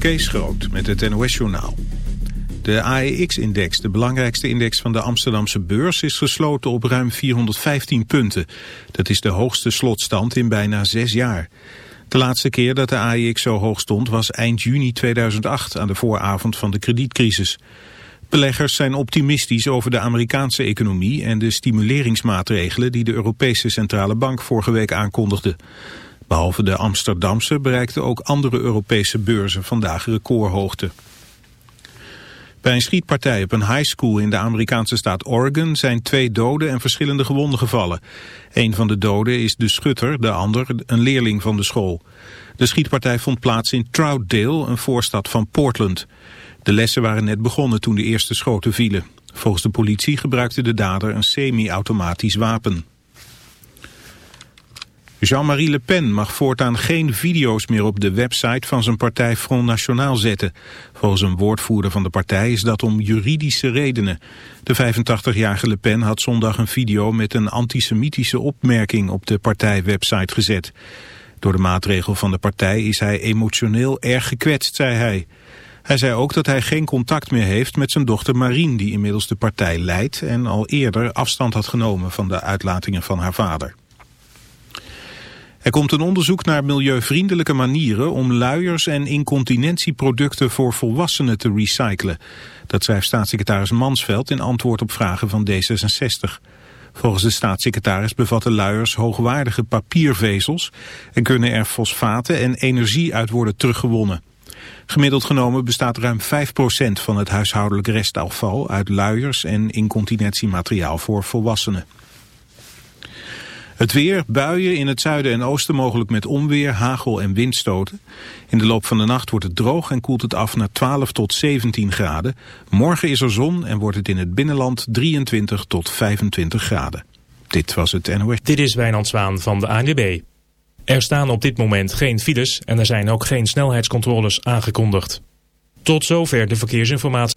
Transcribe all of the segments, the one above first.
Kees Groot met het NOS-journaal. De AEX-index, de belangrijkste index van de Amsterdamse beurs, is gesloten op ruim 415 punten. Dat is de hoogste slotstand in bijna zes jaar. De laatste keer dat de AEX zo hoog stond was eind juni 2008 aan de vooravond van de kredietcrisis. Beleggers zijn optimistisch over de Amerikaanse economie en de stimuleringsmaatregelen die de Europese Centrale Bank vorige week aankondigde. Behalve de Amsterdamse bereikten ook andere Europese beurzen vandaag recordhoogte. Bij een schietpartij op een high school in de Amerikaanse staat Oregon zijn twee doden en verschillende gewonden gevallen. Een van de doden is de schutter, de ander een leerling van de school. De schietpartij vond plaats in Troutdale, een voorstad van Portland. De lessen waren net begonnen toen de eerste schoten vielen. Volgens de politie gebruikte de dader een semi-automatisch wapen. Jean-Marie Le Pen mag voortaan geen video's meer op de website van zijn partij Front National zetten. Volgens een woordvoerder van de partij is dat om juridische redenen. De 85-jarige Le Pen had zondag een video met een antisemitische opmerking op de partijwebsite gezet. Door de maatregel van de partij is hij emotioneel erg gekwetst, zei hij. Hij zei ook dat hij geen contact meer heeft met zijn dochter Marine, die inmiddels de partij leidt en al eerder afstand had genomen van de uitlatingen van haar vader. Er komt een onderzoek naar milieuvriendelijke manieren om luiers en incontinentieproducten voor volwassenen te recyclen. Dat schrijft staatssecretaris Mansveld in antwoord op vragen van D66. Volgens de staatssecretaris bevatten luiers hoogwaardige papiervezels en kunnen er fosfaten en energie uit worden teruggewonnen. Gemiddeld genomen bestaat ruim 5% van het huishoudelijk restafval uit luiers en incontinentiemateriaal voor volwassenen. Het weer, buien in het zuiden en oosten mogelijk met onweer, hagel en windstoten. In de loop van de nacht wordt het droog en koelt het af naar 12 tot 17 graden. Morgen is er zon en wordt het in het binnenland 23 tot 25 graden. Dit was het NOS. Dit is Wijnand Zwaan van de ANWB. Er staan op dit moment geen files en er zijn ook geen snelheidscontroles aangekondigd. Tot zover de verkeersinformatie.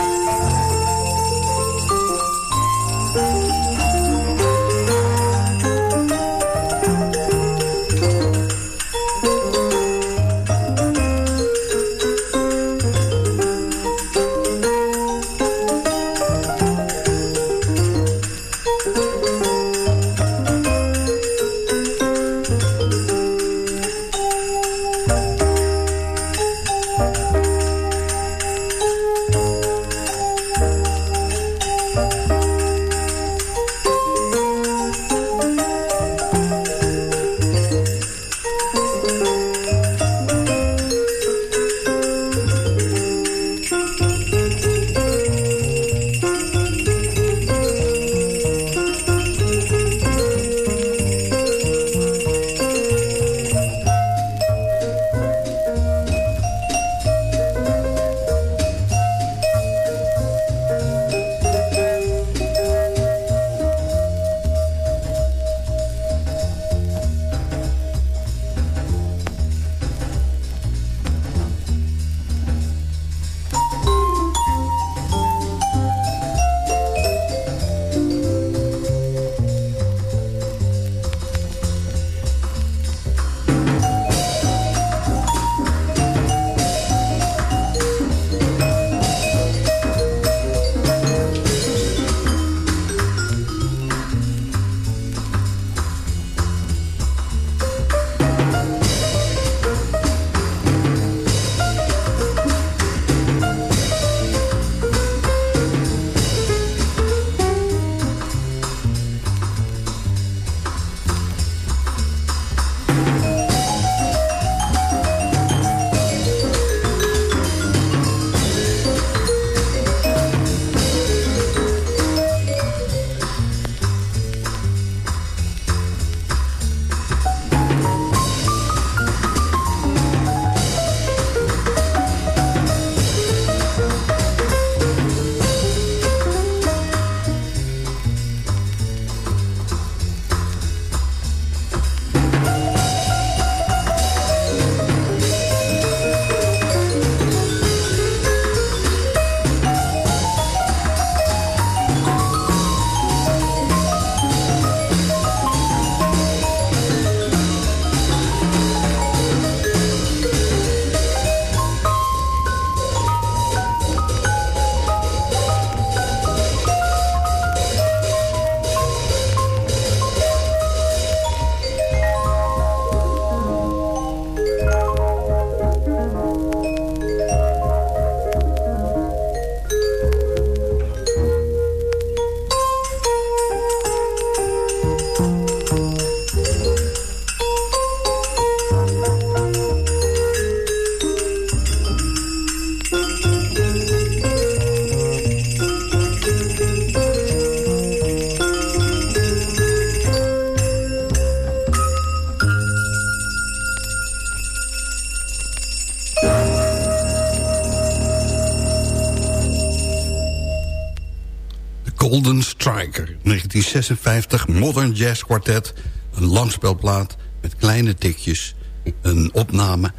1956, Modern Jazz Quartet. Een langspelplaat met kleine tikjes. Een opname,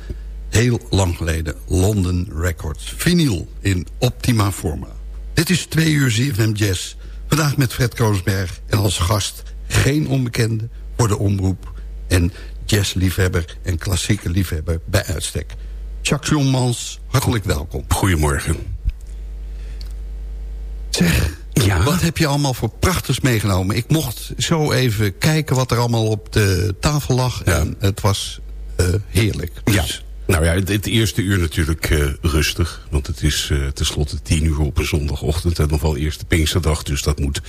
heel lang geleden. London Records. Vinyl in optima forma. Dit is twee uur ZFM Jazz. Vandaag met Fred Koosberg. En als gast geen onbekende voor de omroep. En jazzliefhebber en klassieke liefhebber bij uitstek. Jacques Jommans, hartelijk welkom. Goedemorgen. Zeg, ja. wat heb je allemaal voor prachtigs meegenomen? Ik mocht zo even kijken wat er allemaal op de tafel lag. En het was uh, heerlijk. Dus... Ja. Nou ja, het, eerste uur natuurlijk uh, rustig. Want het is uh, tenslotte tien uur op een zondagochtend. En nog wel eerste Pinksterdag. Dus dat moet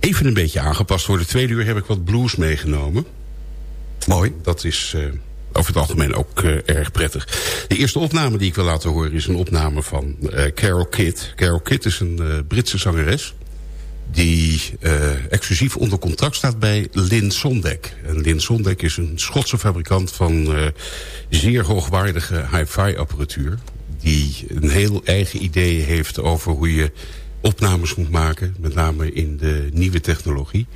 even een beetje aangepast worden. Tweede uur heb ik wat blues meegenomen. Mooi. Dat is over het algemeen ook uh, erg prettig. De eerste opname die ik wil laten horen is een opname van uh, Carol Kidd. Carol Kidd is een uh, Britse zangeres die exclusief onder contract staat bij Lin Sondek. En Lin Sondek is een Schotse fabrikant van zeer hoogwaardige hi-fi apparatuur. Die een heel eigen idee heeft over hoe je opnames moet maken. Met name in de nieuwe technologie.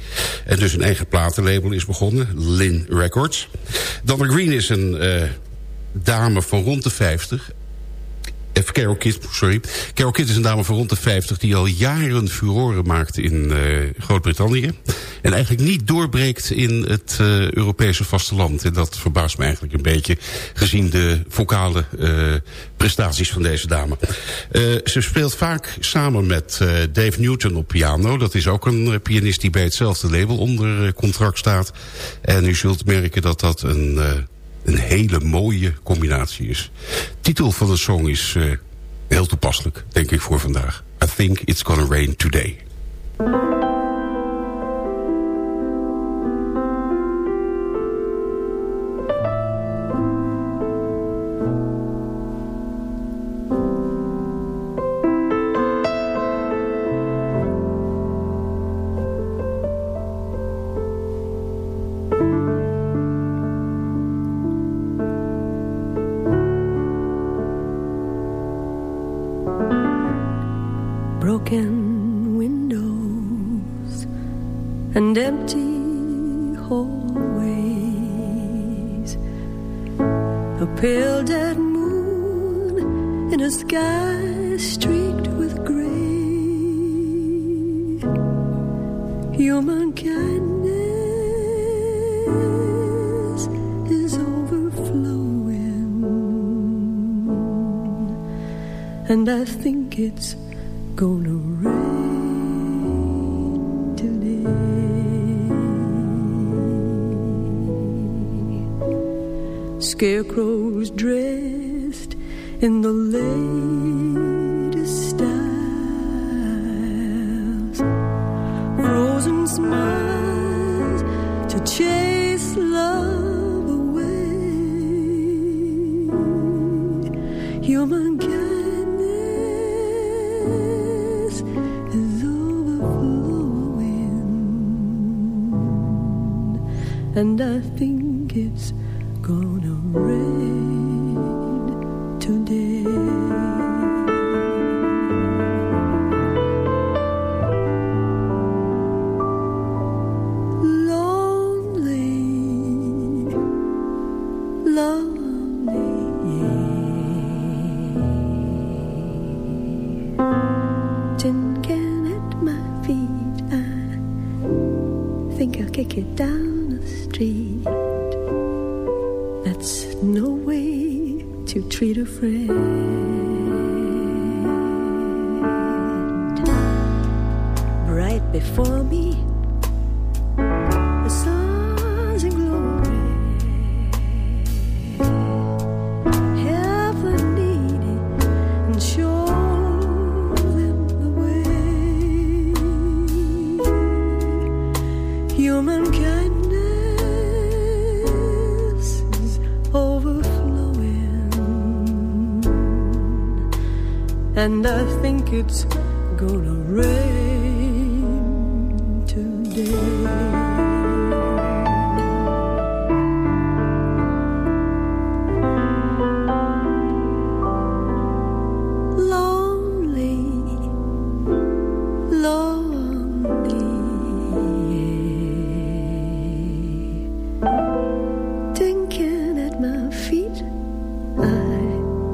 En dus een eigen platenlabel is begonnen. Lin Records. Donna Green is een uh, dame van rond de 50. Carol Kidd, sorry. Carol Kidd is een dame van rond de 50 die al jaren furoren maakte in uh, Groot-Brittannië. En eigenlijk niet doorbreekt in het uh, Europese vasteland. En dat verbaast me eigenlijk een beetje gezien de vocale uh, prestaties van deze dame. ze speelt vaak samen met Dave Newton op piano. Dat is ook een pianist die bij hetzelfde label onder contract staat. En u zult merken dat dat een een hele mooie combinatie is. titel van de song is uh, heel toepasselijk, denk ik, voor vandaag. I think it's gonna rain today. Smiles to chase love away. Human kindness is overflowing, and I think it's gonna rain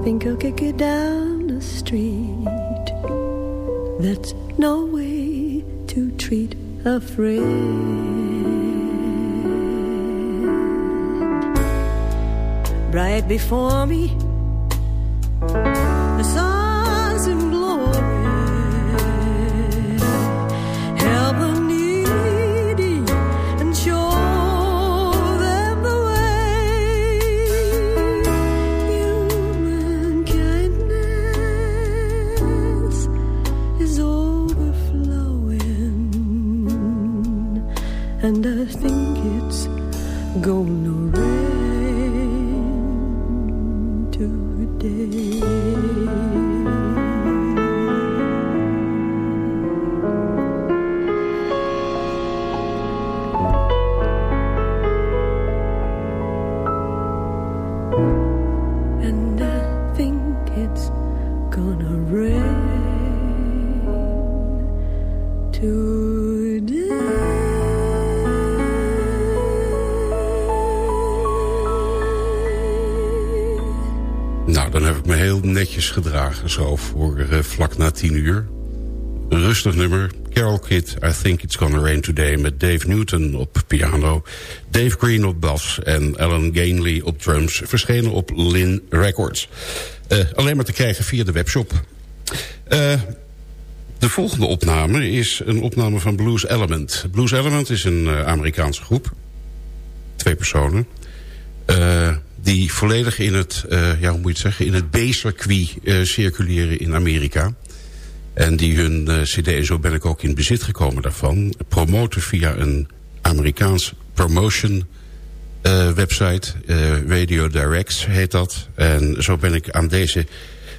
think I'll kick it down the street. That's no way to treat a friend. Right before me, the sun's and I think it's gonna zo voor eh, vlak na tien uur. Een rustig nummer. Carol Kidd, I Think It's Gonna Rain Today... met Dave Newton op piano, Dave Green op bas... en Alan Gainley op drums, verschenen op Lin Records. Eh, alleen maar te krijgen via de webshop. Eh, de volgende opname is een opname van Blues Element. Blues Element is een Amerikaanse groep. Twee personen. Eh, die volledig in het, eh, ja, hoe moet je het zeggen, in het B-circuit eh, circuleren in Amerika. En die hun eh, cd, en zo ben ik ook in bezit gekomen daarvan... promoten via een Amerikaans promotion website. Radio Directs heet dat. En zo ben ik aan deze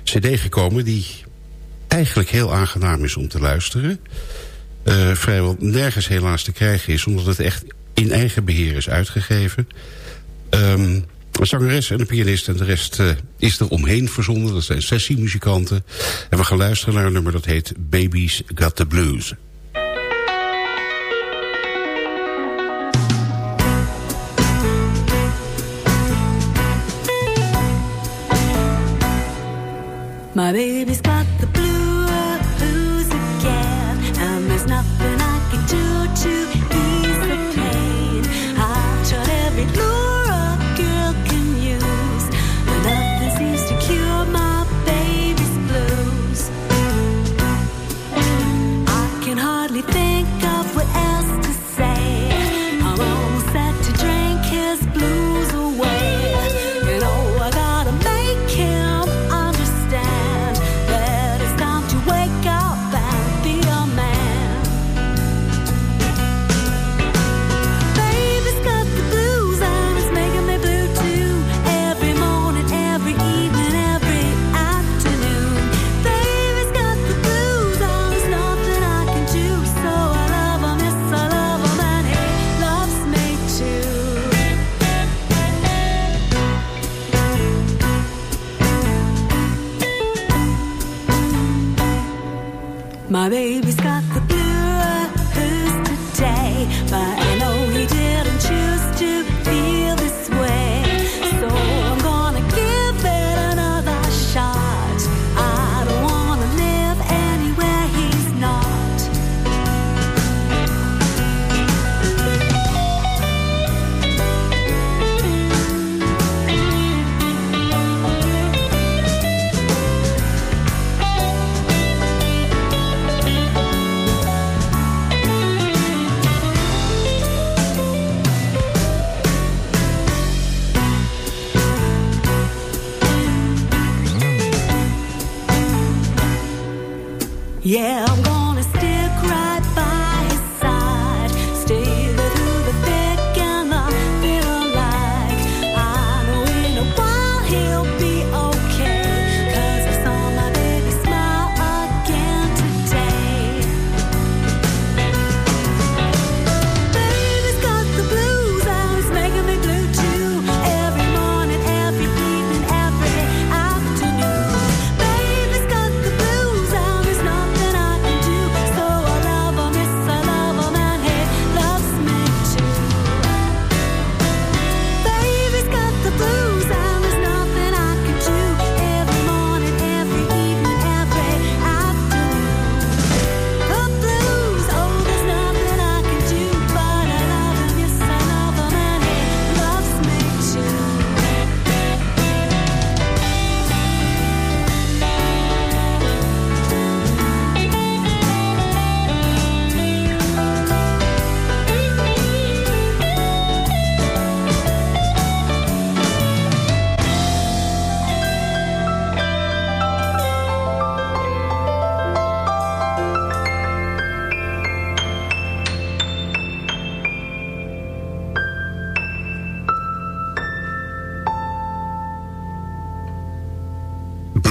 cd gekomen... die eigenlijk heel aangenaam is om te luisteren. Vrijwel nergens helaas te krijgen is... omdat het echt in eigen beheer is uitgegeven. Ehm een zangeres en een pianist en de rest eh, is er omheen verzonden. Dat zijn sessiemuzikanten. En we gaan luisteren naar een nummer dat heet Baby's Got the Blues. My baby's got the blues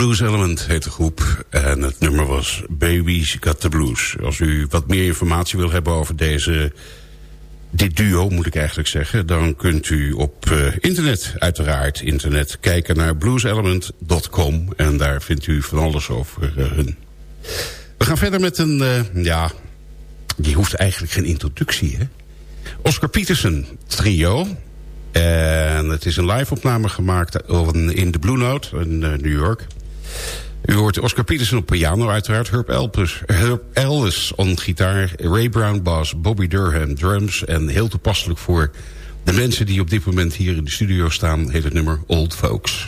Blues Element heet de groep. En het nummer was Baby's Got the Blues. Als u wat meer informatie wil hebben over deze, dit duo, moet ik eigenlijk zeggen... dan kunt u op uh, internet, uiteraard internet... kijken naar blueselement.com. En daar vindt u van alles over uh, hun. We gaan verder met een, uh, ja... die hoeft eigenlijk geen introductie, hè? Oscar Peterson trio. En het is een live-opname gemaakt in de Blue Note in New York. U hoort Oscar Peterson op piano uiteraard. Herb, Elpers, Herb Ellis on gitaar. Ray Brown bass. Bobby Durham drums. En heel toepasselijk voor de mensen die op dit moment hier in de studio staan... heet het nummer Old Folks.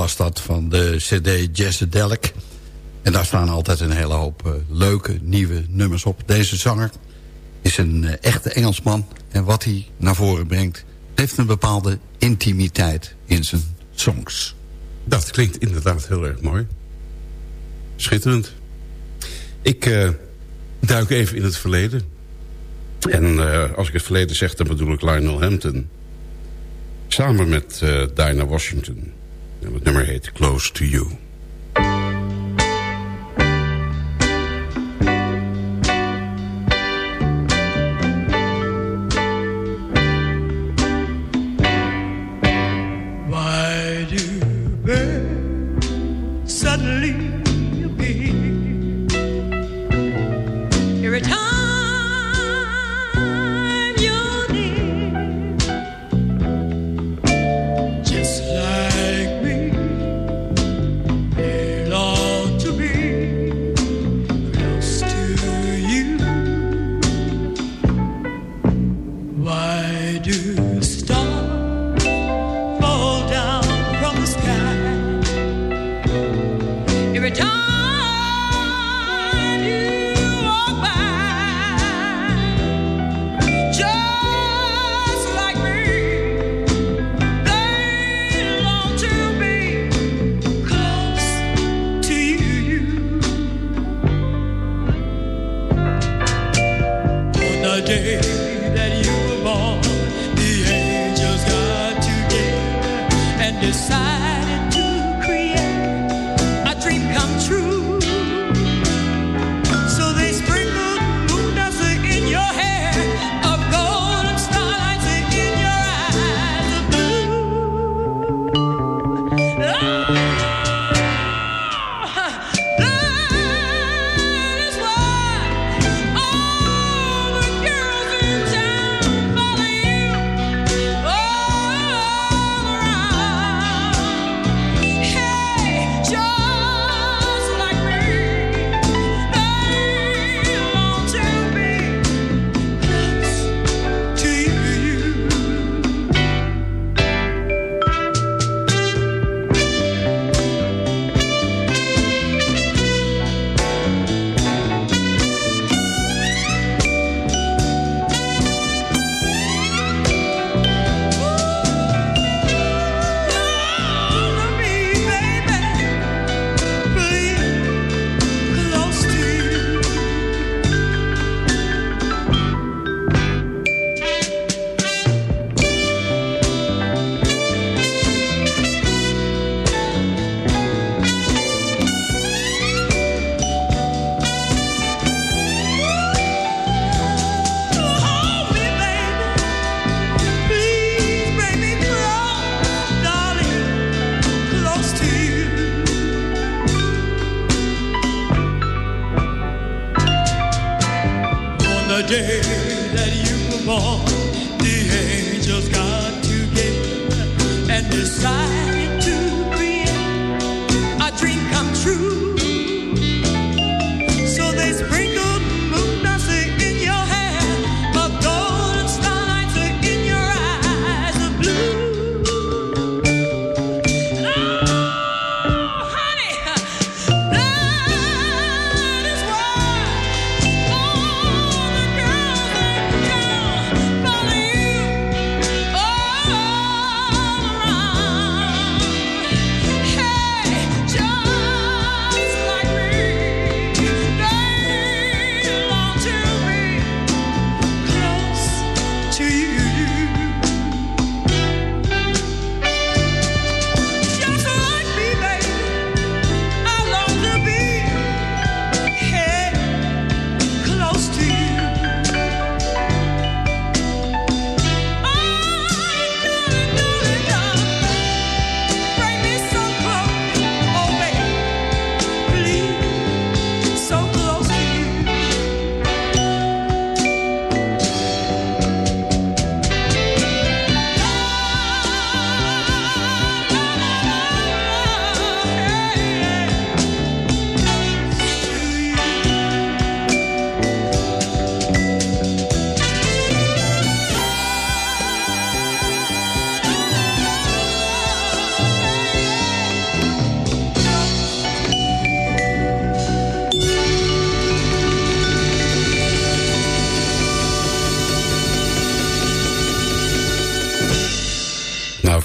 was dat van de cd Jesse Delk En daar staan altijd een hele hoop eh, leuke nieuwe nummers op. Deze zanger is een eh, echte Engelsman. En wat hij naar voren brengt, heeft een bepaalde intimiteit in zijn songs. Dat klinkt inderdaad heel erg mooi. Schitterend. Ik eh, duik even in het verleden. En als ik het verleden zeg, dan bedoel ik Lionel Hampton. Samen met Diana Washington... En het nummer heet Close to You. day that you were born, the angels got together and decided.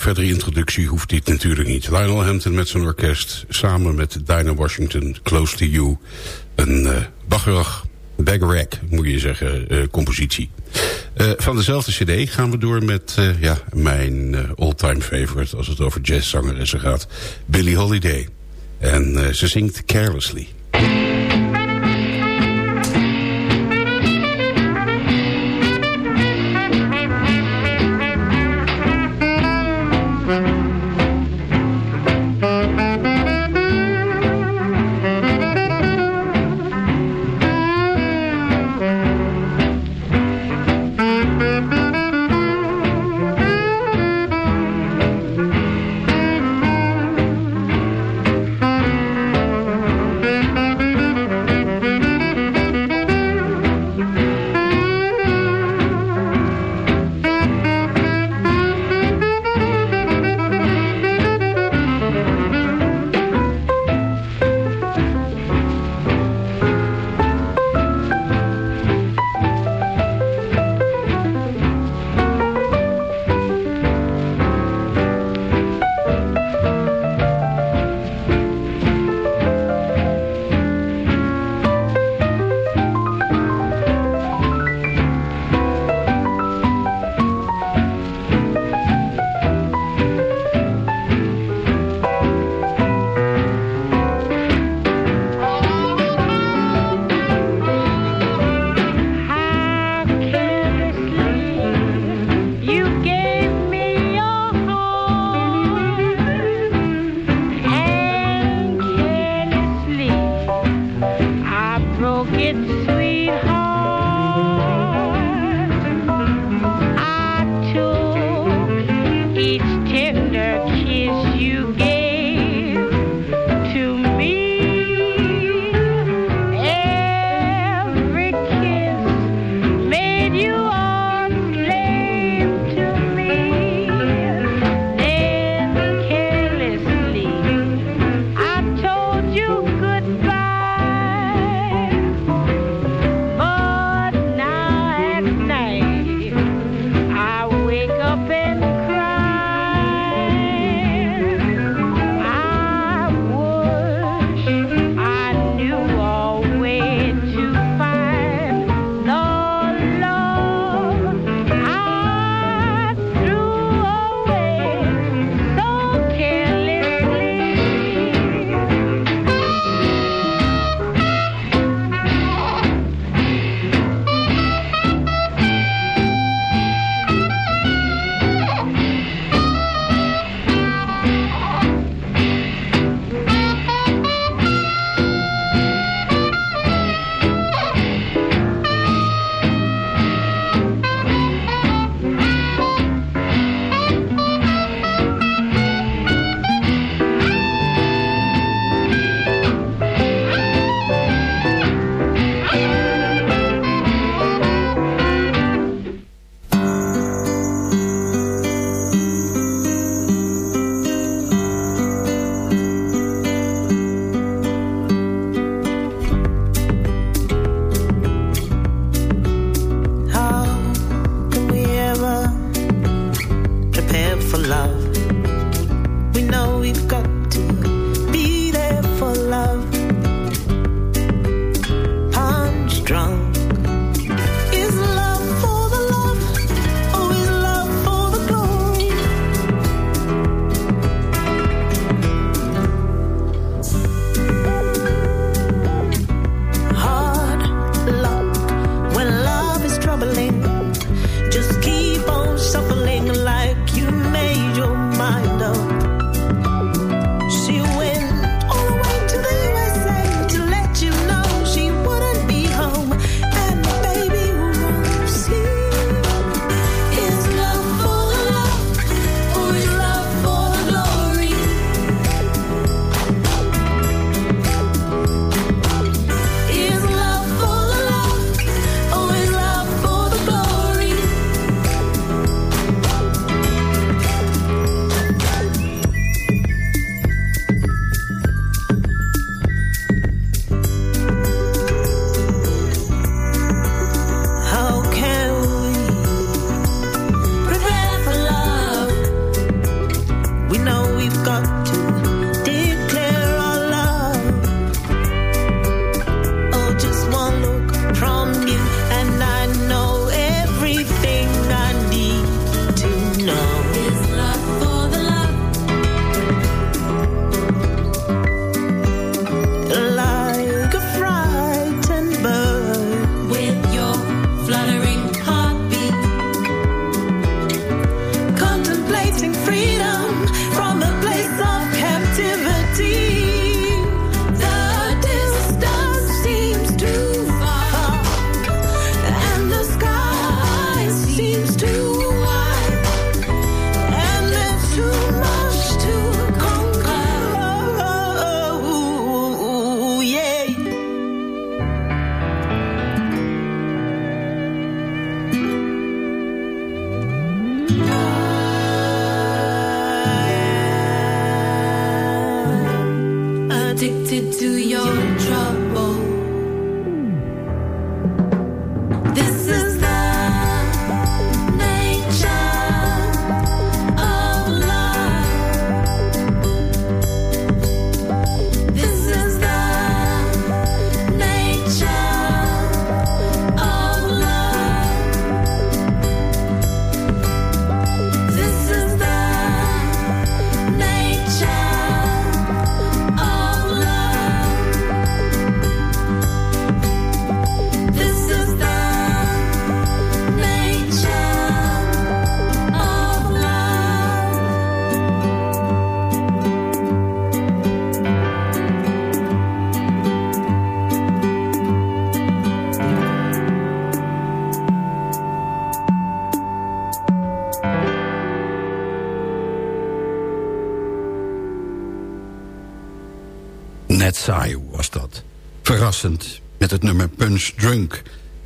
verdere introductie hoeft dit natuurlijk niet. Lionel Hampton met zijn orkest, samen met Dinah Washington, Close to You. Een uh, baggerag, moet je zeggen, eh, compositie. Eh, van dezelfde cd gaan we door met ja, mijn all-time favorite... als het over jazzzangeressen gaat, Billie Holiday. En ze zingt Carelessly.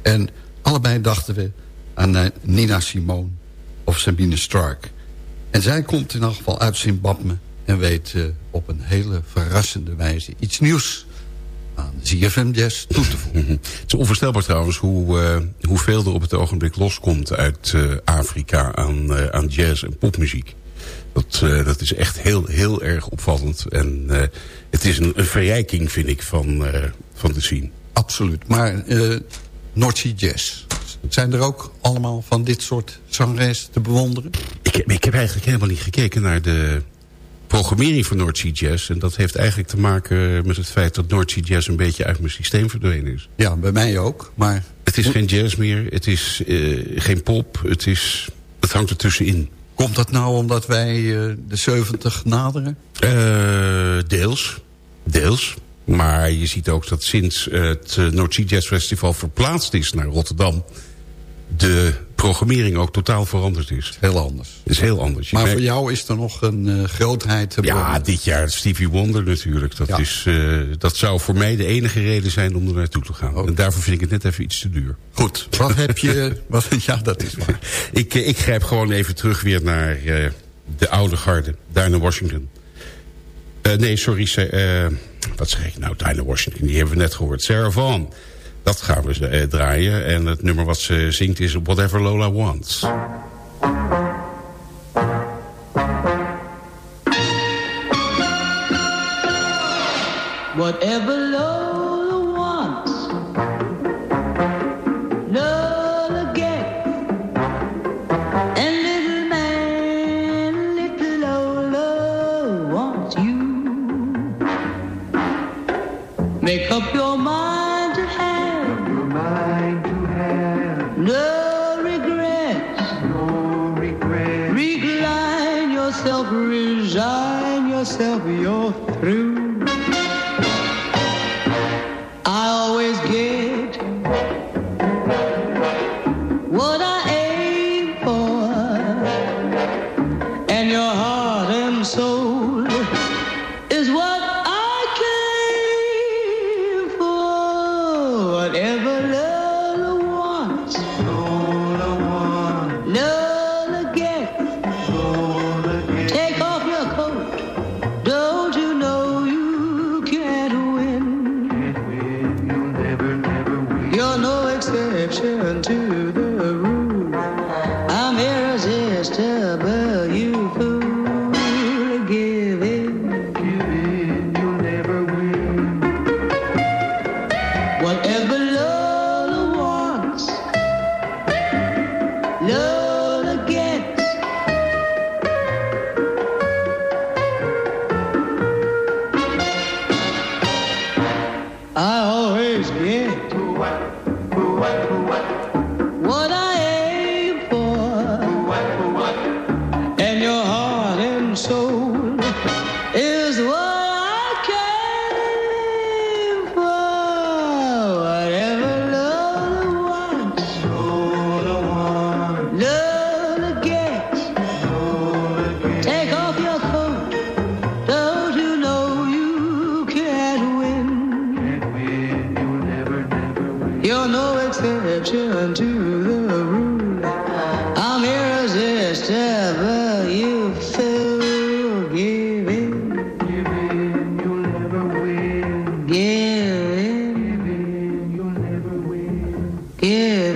En allebei dachten we aan eh, Nina Simone of Sabine Stark. En zij komt in elk geval uit Zimbabwe... en weet eh, op een hele verrassende wijze iets nieuws aan ZFM Jazz toe te voegen. Het is onvoorstelbaar trouwens hoe, eh, hoeveel er op het ogenblik loskomt uit Afrika aan, aan jazz en popmuziek. Dat, dat is echt heel, heel erg opvallend. En het is een, een verrijking, vind ik, van, van de scene. Absoluut. Maar North Sea Jazz... zijn er ook allemaal van dit soort zangeres te bewonderen? Ik heb, ik heb eigenlijk helemaal niet gekeken naar de programmering van North Sea Jazz. En dat heeft eigenlijk te maken met het feit dat North Sea Jazz een beetje uit mijn systeem verdwenen is. Ja, bij mij ook. Maar Het is geen jazz meer, het is eh, geen pop, het, is, het hangt ertussenin. komt dat nou omdat wij eh, de 70 naderen? Deels, deels. Maar je ziet ook dat sinds het uh, North Sea Jazz Festival verplaatst is naar Rotterdam... de programmering ook totaal veranderd is. Heel anders. Het is heel anders. Je Maar voor jou is er nog een eh, grootheid te Ja, dit jaar Stevie Wonder natuurlijk. Dat, Ja. is, eh, dat zou voor mij de enige reden zijn om er naartoe te gaan. En daarvoor vind ik het net even iets te duur. Goed, wat heb je... Wat, ja, dat is waar. Ik, eh, ik grijp gewoon even terug weer naar eh, de oude garde. Dinah Washington. Eh, nee, sorry. Wat zeg ik nou? Dinah Washington. Die hebben we net gehoord. Sarah Vaughan. Dat gaan we eh, draaien. En het nummer wat ze zingt is Whatever Lola Wants. Whatever resign yourself, you're through. Yeah.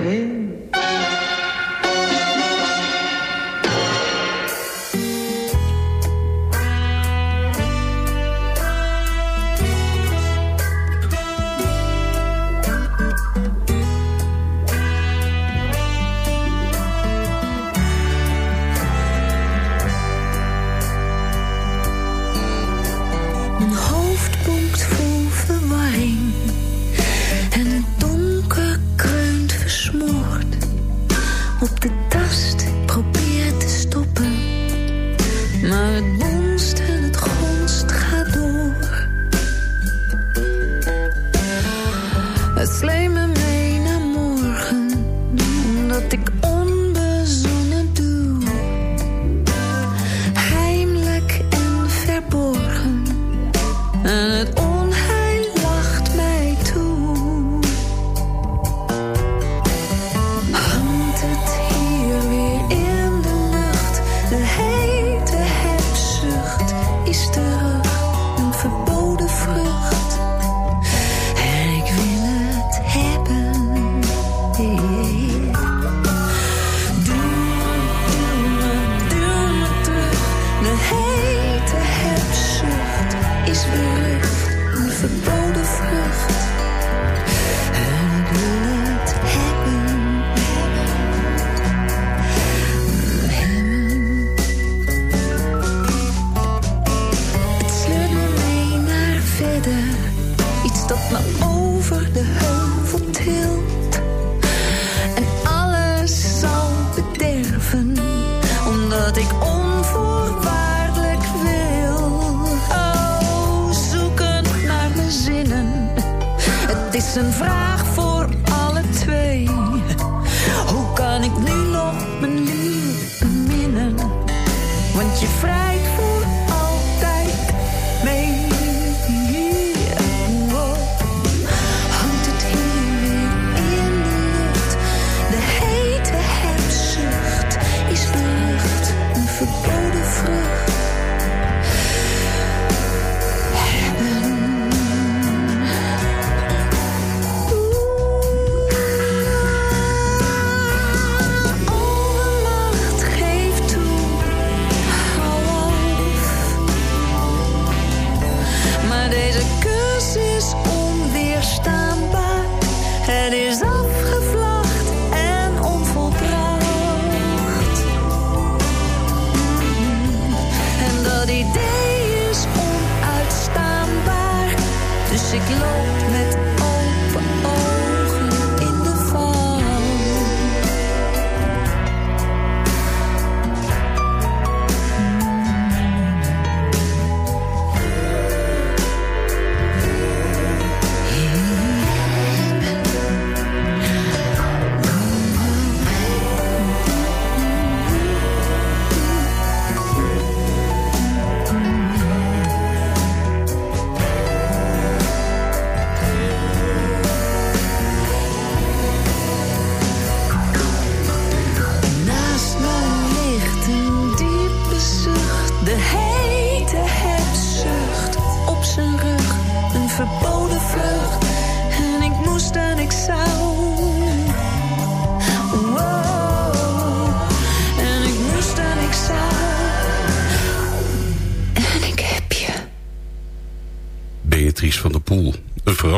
Een vraag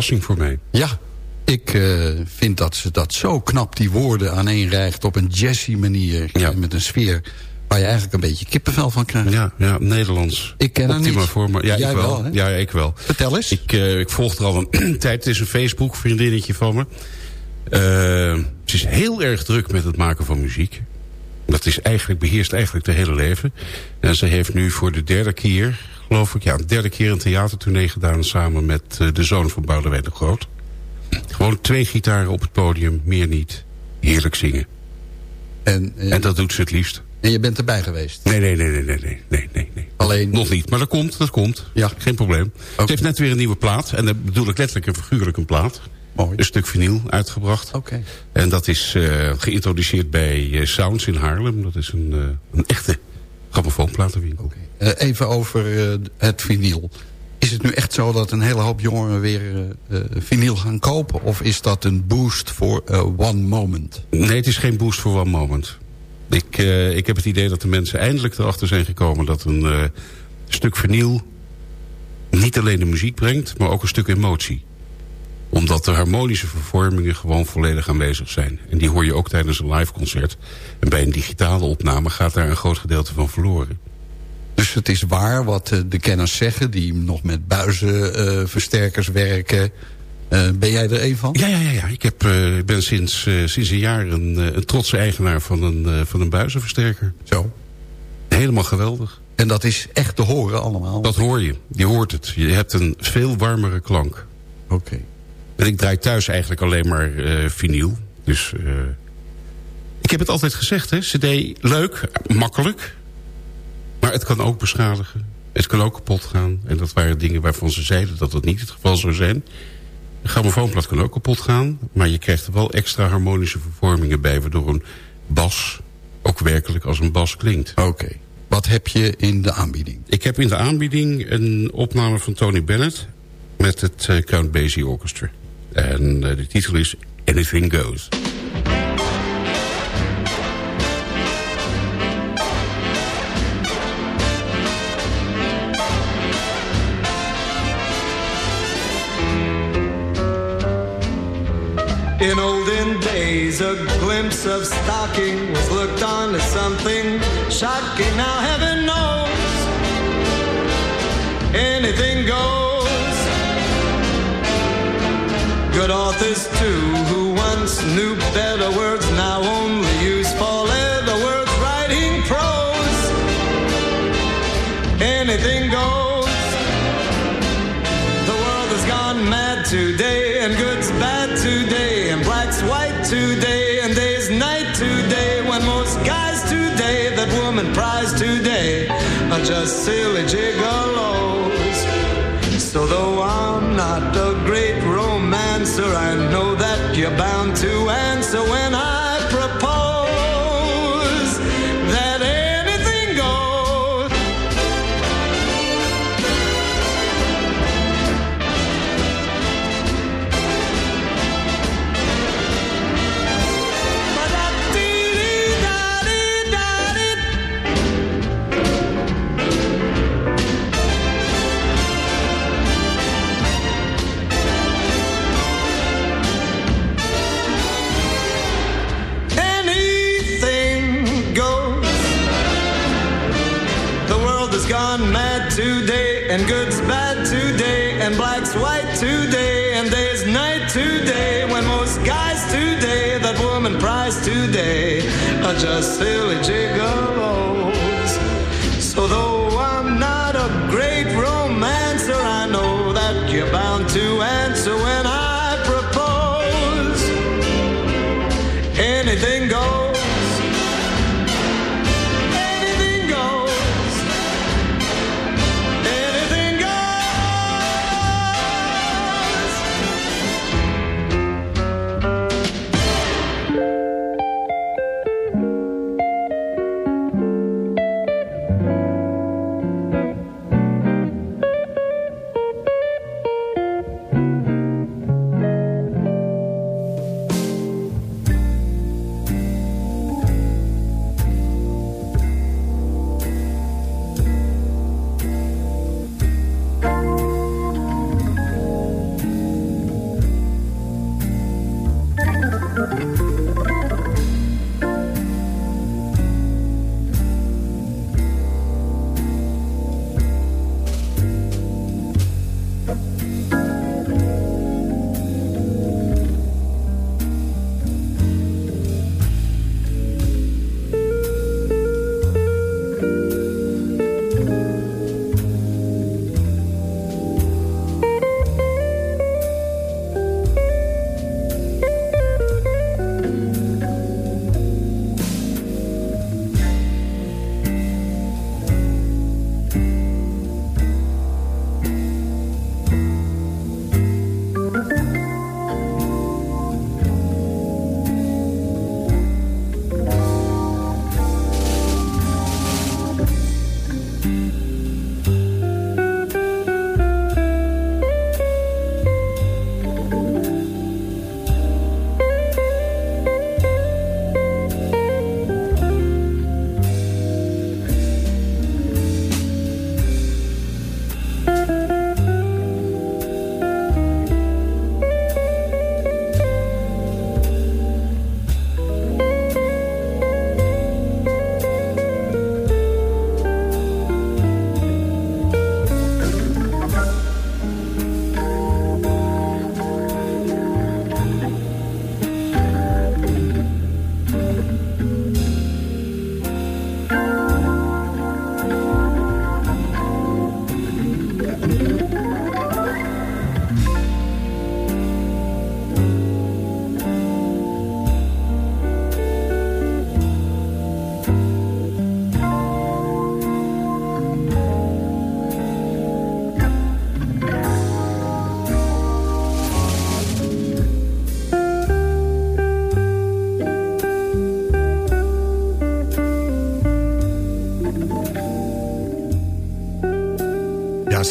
verrassing voor mij. Ja, ik eh, vind dat ze dat zo knap die woorden aaneenrijgt... op een jazzy manier, Ja. met een sfeer... waar je eigenlijk een beetje kippenvel van krijgt. Ja, ja Nederlands. Ik ken haar niet. Forma. Ja, Jij ik wel. ja, ik wel. Vertel eens. Ik, eh, ik volg er al een tijd. Het is een Facebook vriendinnetje van me. Eh, ze is heel erg druk met het maken van muziek dat is eigenlijk, beheerst eigenlijk de hele leven. En ze heeft nu voor de derde keer, geloof ik, ja, een derde keer een theatertournee gedaan... samen met eh, de zoon van Boudewijn de Groot. Gewoon twee gitaren op het podium, meer niet. Heerlijk zingen. En, en, en dat doet ze het liefst. En je bent erbij geweest? Nee, nee, nee, nee, nee, nee, nee, nee. Alleen... Nog niet, maar dat komt, dat komt. Ja. Geen probleem. Ze heeft net weer een nieuwe plaat. En dan bedoel ik letterlijk en figuurlijk een plaat mooi. Een stuk vinyl uitgebracht. Oké. En dat is eh, geïntroduceerd bij eh, Sounds in Haarlem. Dat is een, eh, een echte grammofoonplatenwinkel. Oké. Eh, even over het vinyl. Is het nu echt zo dat een hele hoop jongeren weer vinyl gaan kopen? Of is dat een boost voor one moment? Nee, het is geen boost voor one moment. Ik, ik heb het idee dat de mensen eindelijk erachter zijn gekomen... dat een stuk vinyl niet alleen de muziek brengt... maar ook een stuk emotie. Omdat de harmonische vervormingen gewoon volledig aanwezig zijn. En die hoor je ook tijdens een live concert. En bij een digitale opname gaat daar een groot gedeelte van verloren. Dus het is waar wat eh, de kenners zeggen... die nog met buizenversterkers werken. Eh, ben jij er een van? Ja, ja, ja. ja. Ik heb, eh, ik ben sinds, eh, sinds een jaar een, eh, een trotse eigenaar van een, eh, van een buizenversterker. Zo. Helemaal geweldig. En dat is echt te horen allemaal? Dat hoor je. Je hoort het. Je hebt een veel warmere klank. Oké. En ik draai thuis eigenlijk alleen maar eh vinyl. Dus eh, ik heb het altijd gezegd, hè. CD, leuk, makkelijk. Maar het kan ook beschadigen. Het kan ook kapot gaan. En dat waren dingen waarvan ze zeiden dat dat niet het geval zou zijn. Een grammofoonplaat kan ook kapot gaan. Maar je krijgt er wel extra harmonische vervormingen bij... waardoor een bas ook werkelijk als een bas klinkt. Oké. Wat heb je in de aanbieding? Ik heb in de aanbieding een opname van Tony Bennett... met het eh, Count Basie Orchestra. En eh, de titel is Anything Goes. In olden days, a glimpse of stocking was looked on as something shocking. silly G.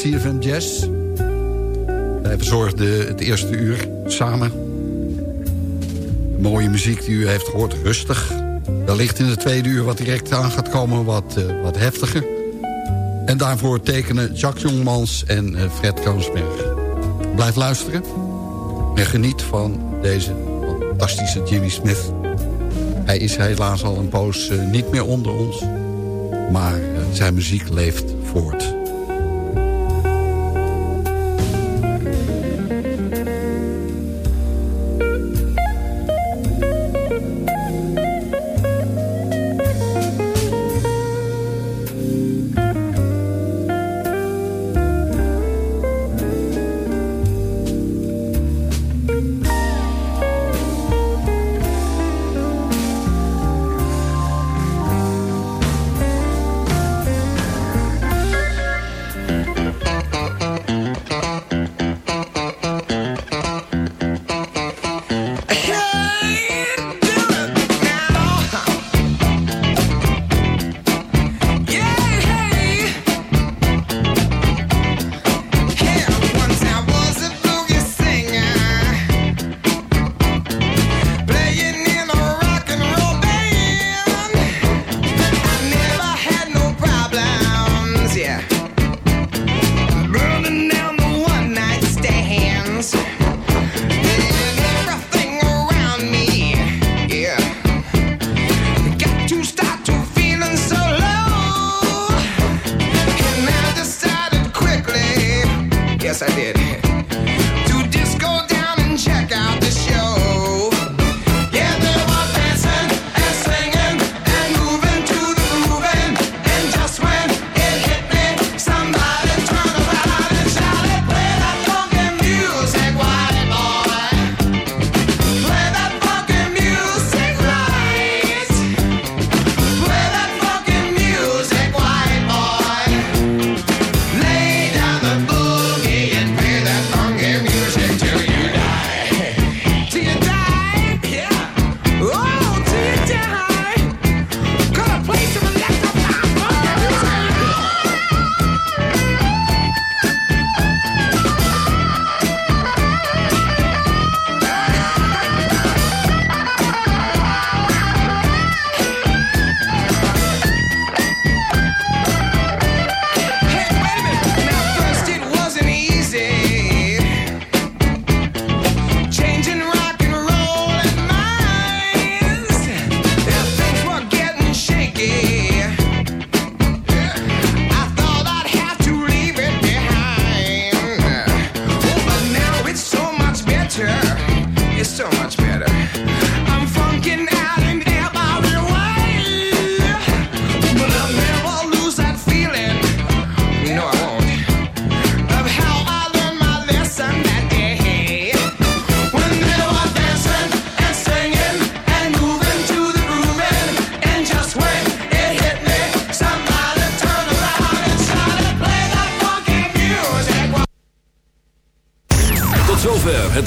CFM Jazz. Wij verzorgden het eerste uur samen. Mooie muziek die u heeft gehoord, rustig. Wellicht in het tweede uur wat direct aan gaat komen, wat, eh, wat heftiger. En daarvoor tekenen Jacques Jongmans en eh, Fred Koonsberg. Blijf luisteren en geniet van deze fantastische Jimmy Smith. Hij is helaas al een poos eh, niet meer onder ons. Maar eh, zijn muziek leeft voort.